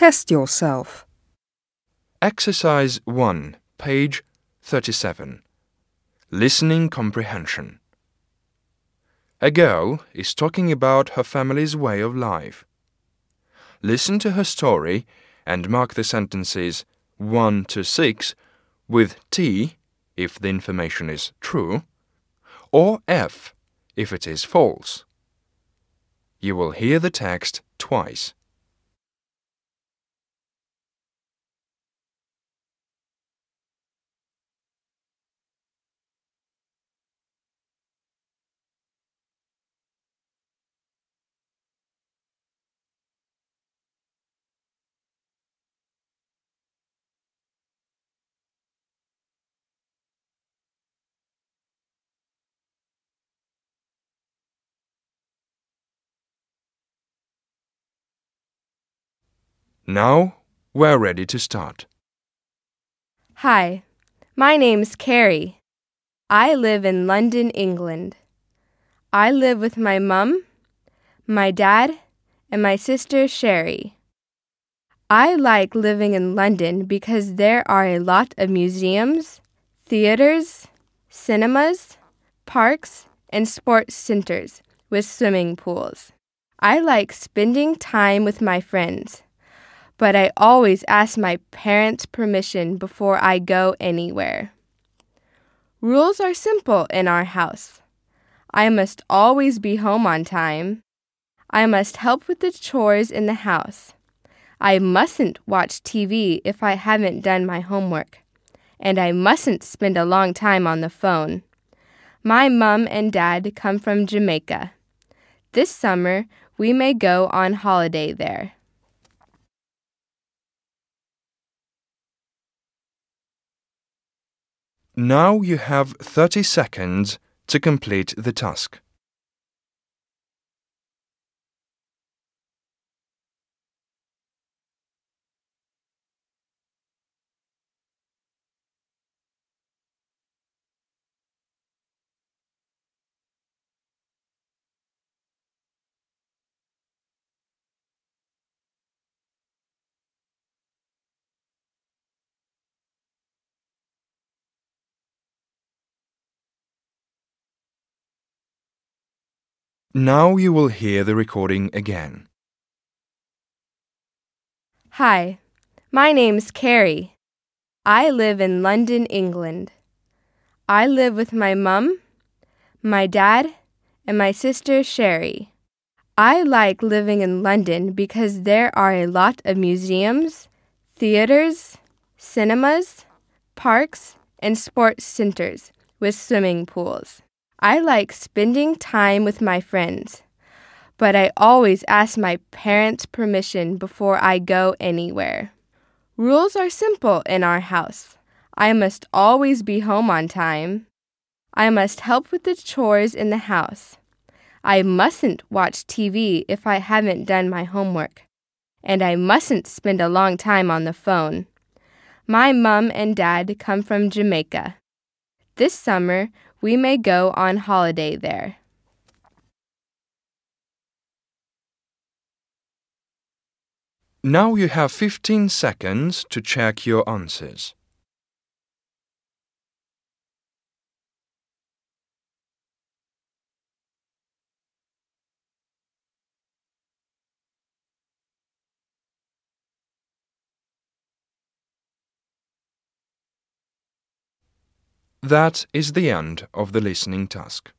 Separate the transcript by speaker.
Speaker 1: Test yourself.
Speaker 2: Exercise 1, page 37. Listening comprehension. A girl is talking about her family's way of life. Listen to her story and mark the sentences 1 to 6 with T if the information is true, or F if it is false. You will hear the text twice. Now we're ready to start.
Speaker 3: Hi, my name's Carrie. I live in London, England. I live with my mum, my dad, and my sister Sherry. I like living in London because there are a lot of museums, theaters, cinemas, parks, and sports centers with swimming pools. I like spending time with my friends but I always ask my parents' permission before I go anywhere. Rules are simple in our house. I must always be home on time. I must help with the chores in the house. I mustn't watch TV if I haven't done my homework. And I mustn't spend a long time on the phone. My mum and dad come from Jamaica. This summer, we may go on holiday there.
Speaker 2: Now you have 30 seconds to complete the task. Now you will hear the recording again.
Speaker 3: Hi, my name's Carrie. I live in London, England. I live with my mum, my dad, and my sister Sherry. I like living in London because there are a lot of museums, theaters, cinemas, parks, and sports centers with swimming pools. I like spending time with my friends, but I always ask my parents' permission before I go anywhere. Rules are simple in our house. I must always be home on time. I must help with the chores in the house. I mustn't watch TV if I haven't done my homework. And I mustn't spend a long time on the phone. My mum and dad come from Jamaica. This summer, we may go on holiday there.
Speaker 2: Now you have 15 seconds to check your answers. That is the end of the listening task.